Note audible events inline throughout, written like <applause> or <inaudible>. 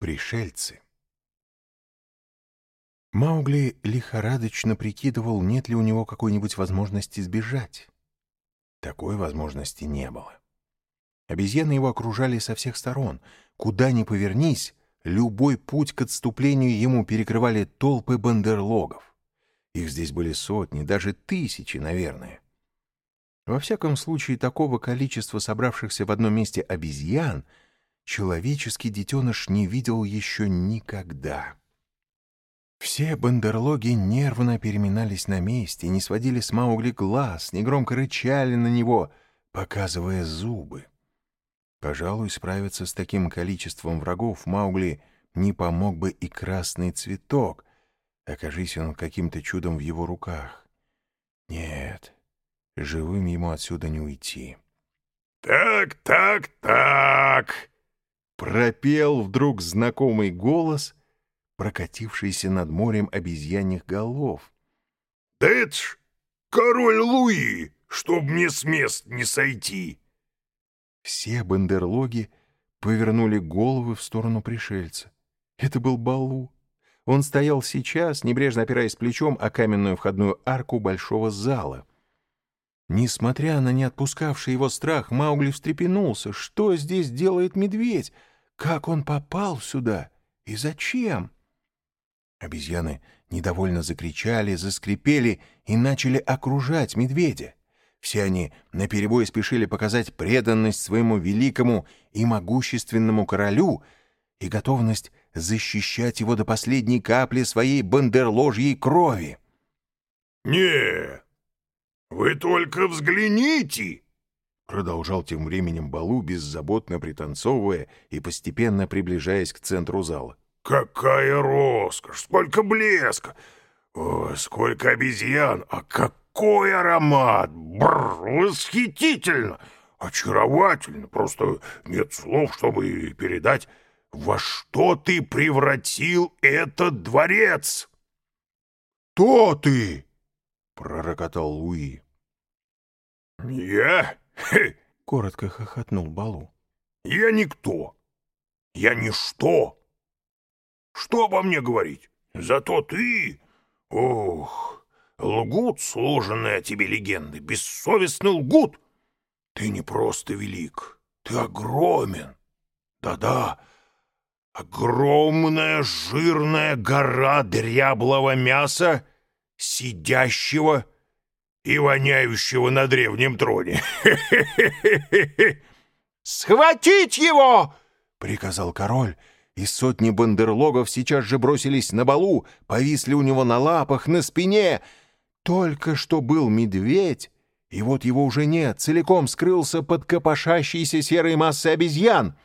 Пришельцы. Маугли лихорадочно прикидывал, нет ли у него какой-нибудь возможности сбежать. Такой возможности не было. Обезьяны его окружали со всех сторон. Куда ни повернись, любой путь к отступлению ему перекрывали толпы бандерлогов. Их здесь были сотни, даже тысячи, наверное. Во всяком случае, такого количества собравшихся в одном месте обезьян — человеческий детеныш не видел еще никогда. Все бандерлоги нервно переминались на месте, не сводили с Маугли глаз, негромко рычали на него, показывая зубы. Пожалуй, справиться с таким количеством врагов Маугли не помог бы и красный цветок, окажись он каким-то чудом в его руках. Нет, живым ему отсюда не уйти. «Так, так, так!» Пропел вдруг знакомый голос, прокатившийся над морем обезьяньих голов. «Да это ж король Луи, чтоб мне с мест не сойти!» Все бандерлоги повернули головы в сторону пришельца. Это был Балу. Он стоял сейчас, небрежно опираясь плечом о каменную входную арку большого зала. Несмотря на не отпускавший его страх, Маугли встрепенулся. Что здесь делает медведь? Как он попал сюда и зачем? Обезьяны недовольно закричали, заскрипели и начали окружать медведя. Все они наперебой спешили показать преданность своему великому и могущественному королю и готовность защищать его до последней капли своей бандерложьей крови. «Не, вы только взгляните!» Продолжал тем временем Балу, беззаботно пританцовывая и постепенно приближаясь к центру зала. «Какая роскошь! Сколько блеска! О, сколько обезьян! А какой аромат! Бррр, восхитительно! Очаровательно! Просто нет слов, чтобы передать, во что ты превратил этот дворец!» «Кто ты?» — пророкотал Луи. «Я? — коротко хохотнул Балу. «Я никто. Я ничто. Что обо мне говорить? Зато ты... Ох, лгут сложенные о тебе легенды, бессовестно лгут. Ты не просто велик, ты огромен. Да-да, огромная жирная гора дряблого мяса, сидящего и воняющего на древнем троне. <laughs> «Схватить его!» — приказал король, и сотни бандерлогов сейчас же бросились на балу, повисли у него на лапах, на спине. Только что был медведь, и вот его уже нет, целиком скрылся под копошащейся серой массой обезьян.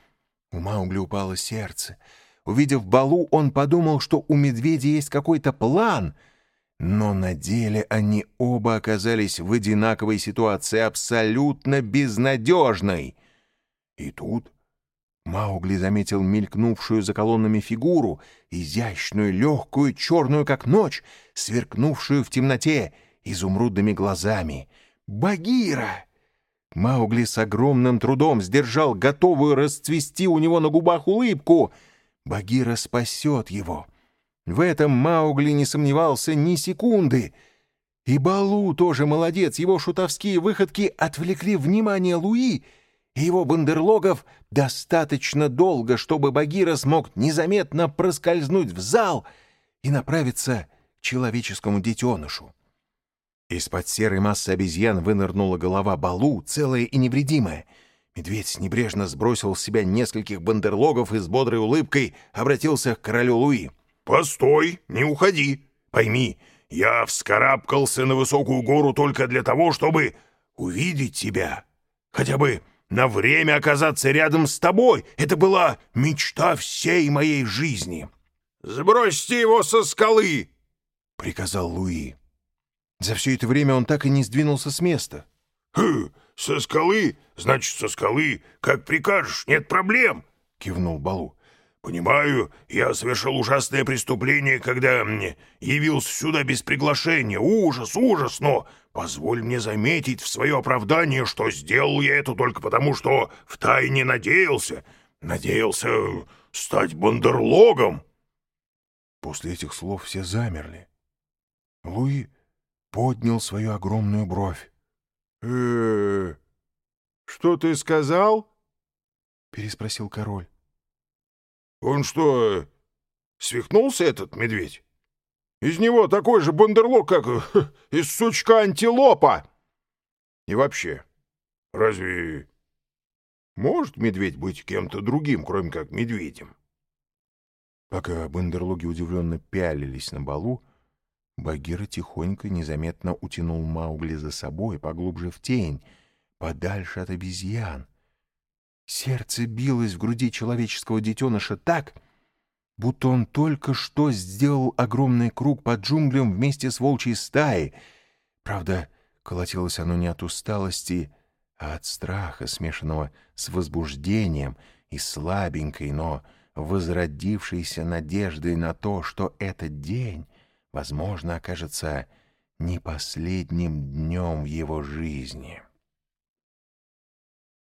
У Маугли упало сердце. Увидев балу, он подумал, что у медведя есть какой-то план — но на деле они оба оказались в одинаковой ситуации, абсолютно безнадежной. И тут Маугли заметил мелькнувшую за колоннами фигуру, изящную, легкую, черную, как ночь, сверкнувшую в темноте изумрудными глазами. «Багира!» Маугли с огромным трудом сдержал готовую расцвести у него на губах улыбку. «Багира спасет его!» В этом Маугли не сомневался ни секунды. И Балу тоже молодец, его шутовские выходки отвлекли внимание Луи и его бандерлогов достаточно долго, чтобы Багира смог незаметно проскользнуть в зал и направиться к человеческому детенышу. Из-под серой массы обезьян вынырнула голова Балу, целая и невредимая. Медведь небрежно сбросил с себя нескольких бандерлогов и с бодрой улыбкой обратился к королю Луи. «Постой, не уходи. Пойми, я вскарабкался на высокую гору только для того, чтобы увидеть тебя. Хотя бы на время оказаться рядом с тобой. Это была мечта всей моей жизни». «Сбросьте его со скалы!» — приказал Луи. За все это время он так и не сдвинулся с места. «Хм, со скалы? Значит, со скалы. Как прикажешь, нет проблем!» — кивнул Балу. «Понимаю, я совершил ужасное преступление, когда явился сюда без приглашения. Ужас, ужас, но позволь мне заметить в свое оправдание, что сделал я это только потому, что втайне надеялся, надеялся стать бандерлогом. После этих слов все замерли. Луи поднял свою огромную бровь. э, -э что ты сказал?» — переспросил король. «Он что, свихнулся, этот медведь? Из него такой же бандерлог, как <laughs> из сучка антилопа! И вообще, разве может медведь быть кем-то другим, кроме как медведем?» Пока бандерлоги удивленно пялились на балу, Багира тихонько, незаметно утянул Маугли за собой поглубже в тень, подальше от обезьян. Сердце билось в груди человеческого детеныша так, будто он только что сделал огромный круг под джунглям вместе с волчьей стаей. Правда, колотилось оно не от усталости, а от страха, смешанного с возбуждением и слабенькой, но возродившейся надеждой на то, что этот день, возможно, окажется не последним днем в его жизни.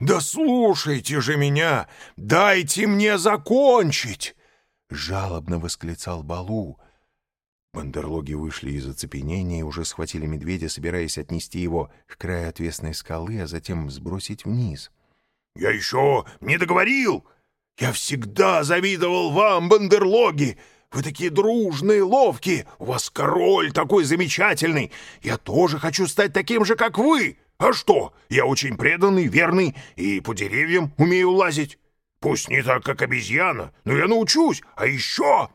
«Да слушайте же меня! Дайте мне закончить!» — жалобно восклицал Балу. Бандерлоги вышли из оцепенения и уже схватили медведя, собираясь отнести его к краю отвесной скалы, а затем сбросить вниз. «Я еще не договорил! Я всегда завидовал вам, бандерлоги! Вы такие дружные, ловкие! У вас король такой замечательный! Я тоже хочу стать таким же, как вы!» А что, я очень преданный, верный и по деревьям умею лазить. Пусть не так, как обезьяна, но я научусь, а еще...»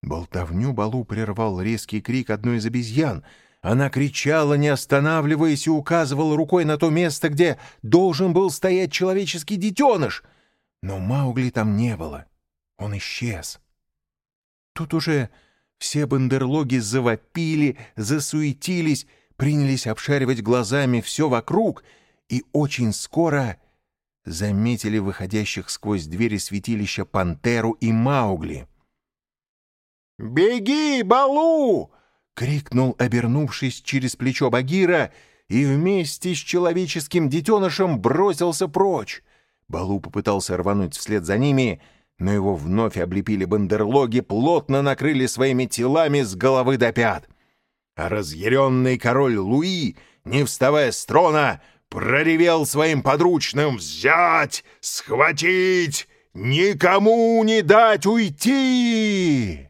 Болтовню Балу прервал резкий крик одной из обезьян. Она кричала, не останавливаясь, и указывала рукой на то место, где должен был стоять человеческий детеныш. Но Маугли там не было. Он исчез. Тут уже все бандерлоги завопили, засуетились, принялись обшаривать глазами все вокруг и очень скоро заметили выходящих сквозь двери святилища Пантеру и Маугли. «Беги, Балу!» — крикнул, обернувшись через плечо Багира, и вместе с человеческим детенышем бросился прочь. Балу попытался рвануть вслед за ними, но его вновь облепили бандерлоги, плотно накрыли своими телами с головы до пят а разъяренный король Луи, не вставая с трона, проревел своим подручным «Взять! Схватить! Никому не дать уйти!»